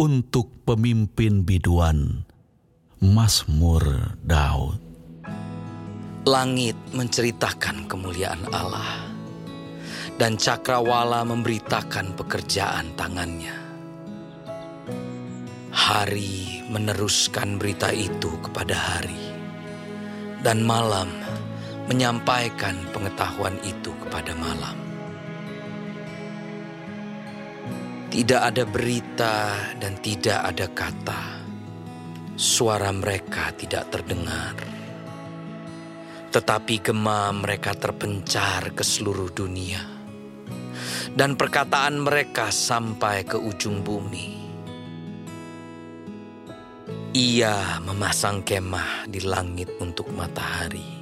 untuk pemimpin biduan Mazmur Daud. Langit menceritakan kemuliaan Allah, dan cakrawala memberitakan pekerjaan tangannya. Hari meneruskan berita itu kepada hari, dan malam menyampaikan pengetahuan itu kepada malam. Tidak ada berita dan tidak ada kata. Suara mereka tidak terdengar. Tetapi gema mereka terpencar ke seluruh dunia. Dan perkataan mereka sampai ke ujung bumi. Ia memasang kemah di langit untuk matahari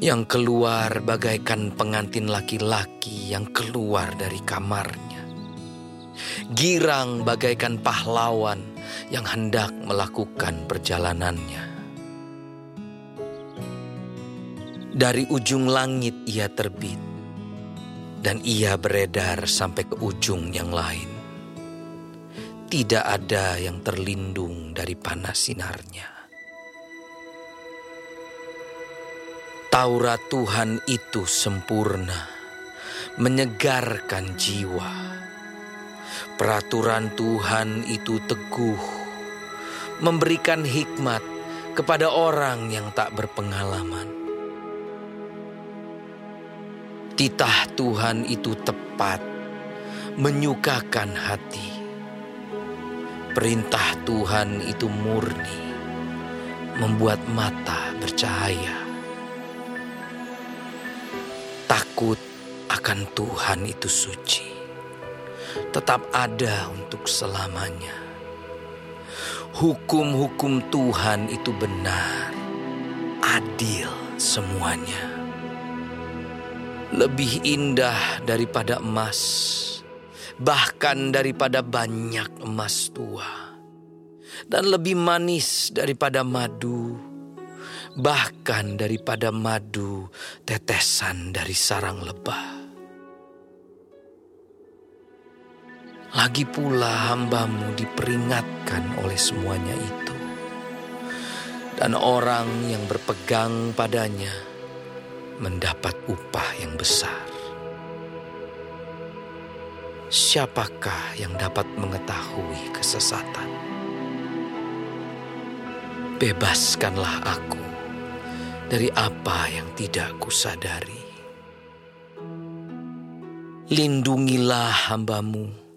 yang keluar bagaikan pengantin laki-laki yang keluar dari kamarnya girang bagaikan pahlawan yang hendak melakukan perjalanannya. Dari ujung langit ia terbit, dan ia beredar sampai ke ujung yang lain. Tidak ada yang terlindung dari panas sinarnya. Taurat Tuhan itu sempurna, menyegarkan jiwa Peraturan Tuhan itu teguh, memberikan hikmat kepada orang yang tak berpengalaman. Titah Tuhan itu tepat, menyukakan hati. Perintah Tuhan itu murni, membuat mata bercahaya. Takut akan Tuhan itu suci tetap ada untuk selamanya. Hukum-hukum Tuhan itu benar, adil semuanya. Lebih indah daripada emas, bahkan daripada banyak emas tua, dan lebih manis daripada madu, bahkan daripada madu tetesan dari sarang lebah. Lagi pula hambamu diperingatkan oleh semuanya itu. Dan orang yang berpegang padanya mendapat upah yang besar. Siapakah yang dapat mengetahui kesesatan? Bebaskanlah aku dari apa yang tidak kusadari. Lindungilah hambamu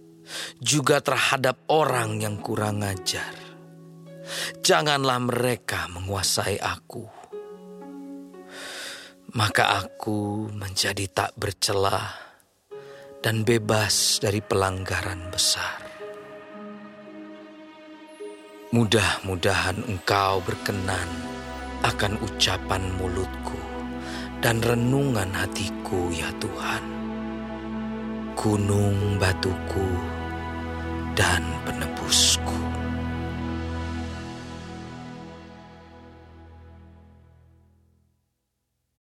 juga terhadap orang yang kurang ajar. Janganlah mereka menguasai aku. Maka aku menjadi tak bercelah dan bebas dari pelanggaran besar. Mudah-mudahan engkau berkenan akan ucapan mulutku dan renungan hatiku ya Tuhan. Gunung batuku dan penebusku.